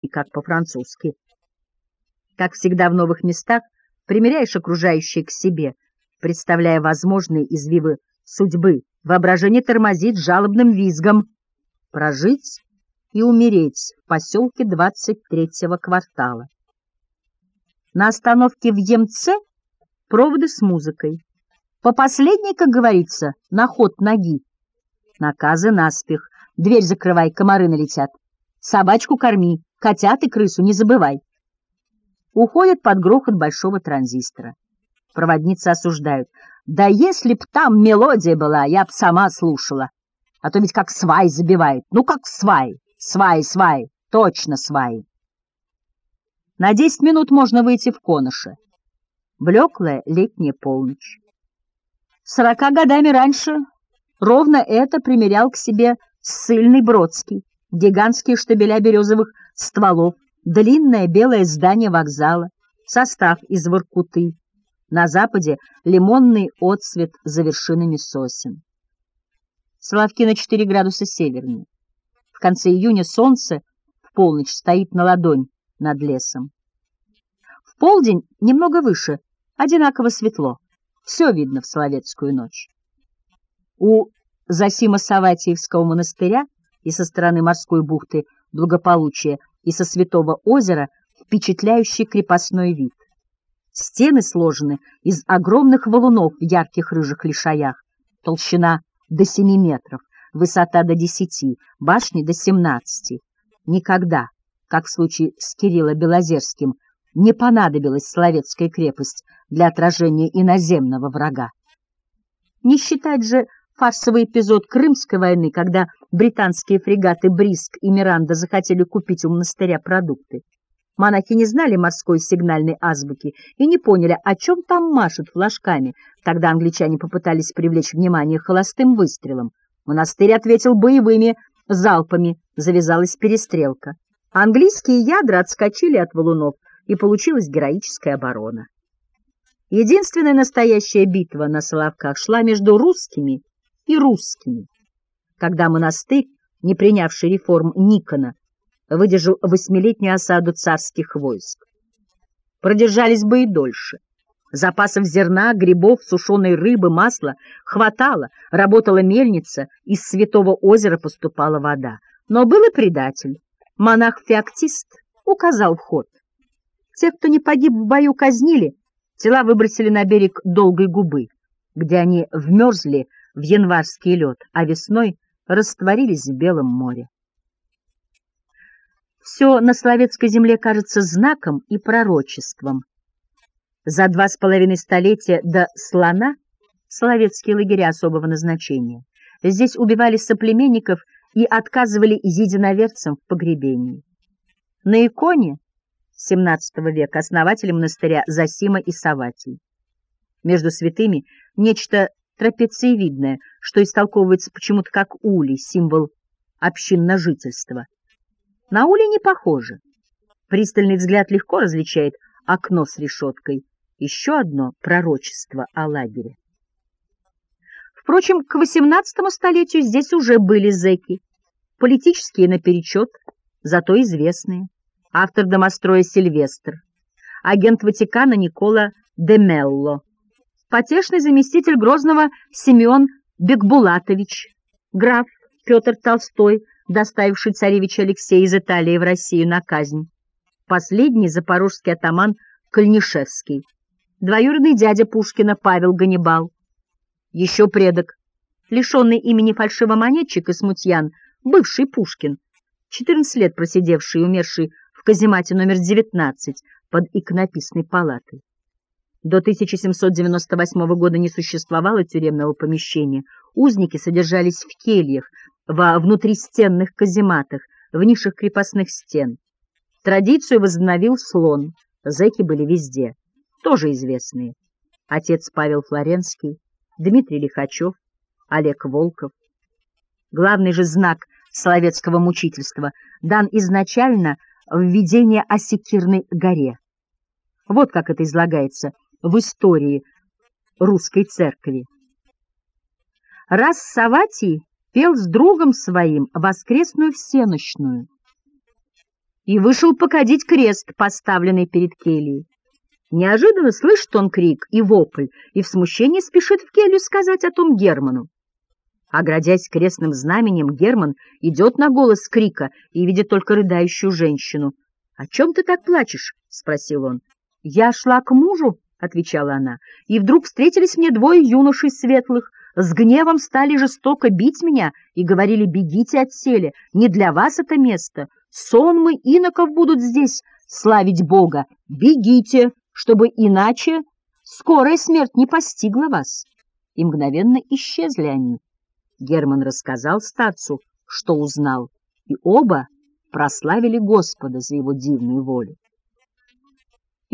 и как по-французски. Как всегда в новых местах, примеряешь окружающее к себе, представляя возможные извивы судьбы, воображение тормозит жалобным визгом. Прожить и умереть в поселке 23-го квартала. На остановке в Емце проводы с музыкой. По последней, как говорится, на ход ноги. Наказы наспех. Дверь закрывай, комары налетят. Собачку корми, котят и крысу не забывай. Уходят под грохот большого транзистора. Проводницы осуждают. Да если б там мелодия была, я б сама слушала. А то ведь как свай забивает. Ну, как свай. Свай, свай. Точно свай. На десять минут можно выйти в Коноше. Блеклая летняя полночь. Сорока годами раньше ровно это примерял к себе ссыльный Бродский. Гигантские штабеля березовых стволов, длинное белое здание вокзала, состав из Воркуты. На западе лимонный отсвет за вершинами сосен. Славки на 4 градуса севернее. В конце июня солнце в полночь стоит на ладонь над лесом. В полдень немного выше, одинаково светло. Все видно в Соловецкую ночь. У Засима Саватиевского монастыря и со стороны морской бухты благополучия, и со Святого озера впечатляющий крепостной вид. Стены сложены из огромных валунов в ярких рыжих лишаях, толщина до семи метров, высота до десяти, башни до семнадцати. Никогда, как в случае с Кирилло Белозерским, не понадобилась Словецкая крепость для отражения иноземного врага. Не считать же фарсовый эпизод Крымской войны, когда британские фрегаты «Бриск» и «Миранда» захотели купить у монастыря продукты. Монахи не знали морской сигнальной азбуки и не поняли, о чем там машут флажками. Тогда англичане попытались привлечь внимание холостым выстрелом. Монастырь ответил боевыми залпами, завязалась перестрелка. Английские ядра отскочили от валунов, и получилась героическая оборона. Единственная настоящая битва на Соловках шла между русскими и русскими, когда монастырь, не принявший реформ Никона, выдержал восьмилетнюю осаду царских войск. Продержались бы и дольше. Запасов зерна, грибов, сушеной рыбы, масла хватало, работала мельница, из Святого озера поступала вода. Но был и предатель. Монах-феоктист указал вход. Тех, кто не погиб в бою, казнили, тела выбросили на берег Долгой губы, где они вмерзли в январский лед, а весной растворились в Белом море. Все на Словецкой земле кажется знаком и пророчеством. За два с половиной столетия до слона словецкие лагеря особого назначения. Здесь убивали соплеменников и отказывали единоверцам в погребении. На иконе XVII века основатели монастыря Засима и Саватий. Между святыми нечто трапециевидное, что истолковывается почему-то как улей, символ общинножительства. На улей не похоже. Пристальный взгляд легко различает окно с решеткой. Еще одно пророчество о лагере. Впрочем, к XVIII столетию здесь уже были зэки. Политические наперечет, зато известные. Автор домостроя Сильвестр. Агент Ватикана Никола де Мелло. Потешный заместитель Грозного Семен Бекбулатович. Граф Петр Толстой, доставивший царевича Алексея из Италии в Россию на казнь. Последний запорожский атаман Кальнишевский. Двоюродный дядя Пушкина Павел Ганнибал. Еще предок, лишенный имени фальшивомонетчик и смутьян, бывший Пушкин, 14 лет просидевший и умерший в каземате номер 19 под иконописной палатой. До 1798 года не существовало тюремного помещения. Узники содержались в кельях, во внутристенных казематах, в нишах крепостных стен. Традицию возобновил слон, зэки были везде, тоже известные. Отец Павел Флоренский, Дмитрий Лихачев, Олег Волков. Главный же знак словецкого мучительства дан изначально в введение о Секирной горе. Вот как это излагается в истории русской церкви. Раз Саватий пел с другом своим воскресную всенощную. и вышел покадить крест, поставленный перед кельей. Неожиданно слышит он крик и вопль, и в смущении спешит в келью сказать о том Герману. Оградясь крестным знаменем, Герман идет на голос крика и видит только рыдающую женщину. — О чем ты так плачешь? — спросил он. — Я шла к мужу, — отвечала она, — и вдруг встретились мне двое юношей светлых, с гневом стали жестоко бить меня и говорили, бегите от селя, не для вас это место, сон мы иноков будут здесь славить Бога, бегите, чтобы иначе скорая смерть не постигла вас. И мгновенно исчезли они. Герман рассказал старцу, что узнал, и оба прославили Господа за его дивную волю.